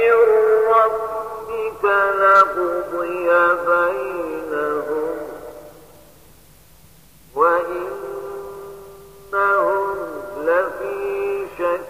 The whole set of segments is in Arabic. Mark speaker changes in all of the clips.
Speaker 1: من ربك لقضي بينهم وإنهم لفي شك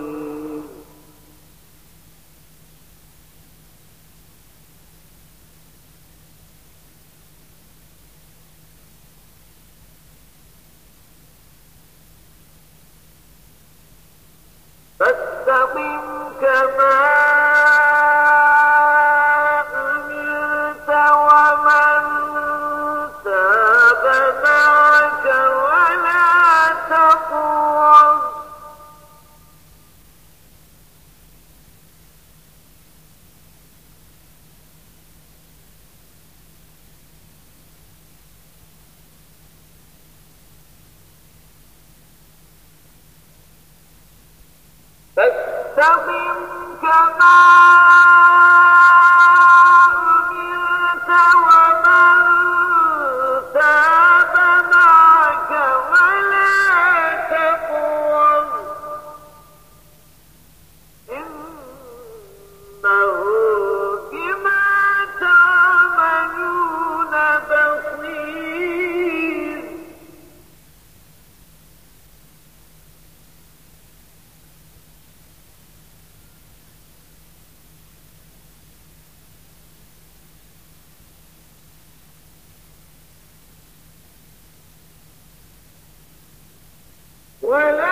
Speaker 1: ربك فأنت Kami kenal. ولا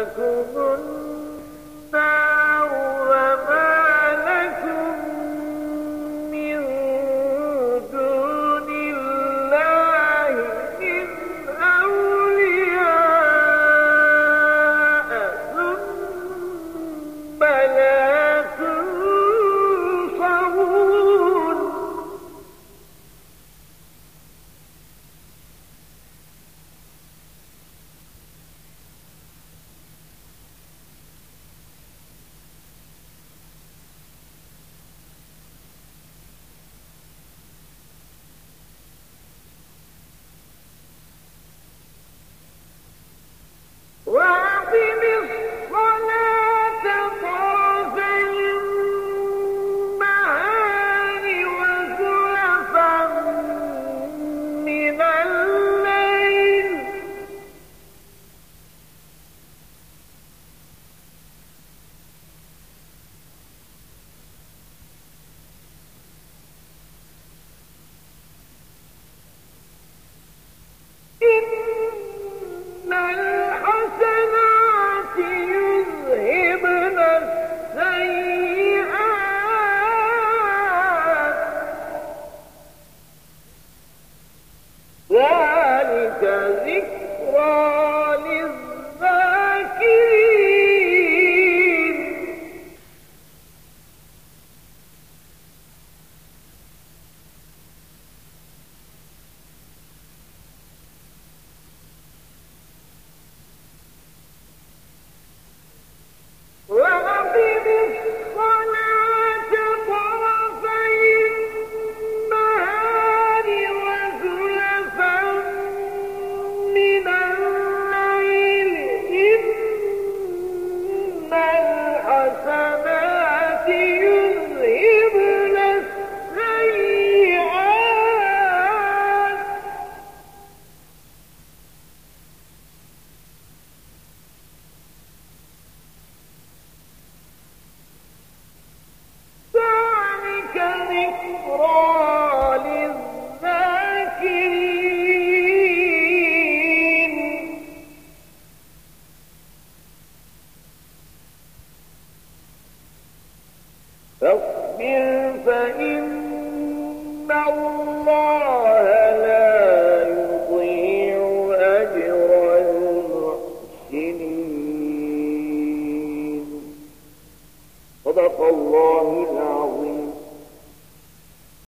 Speaker 1: لكم وذكرى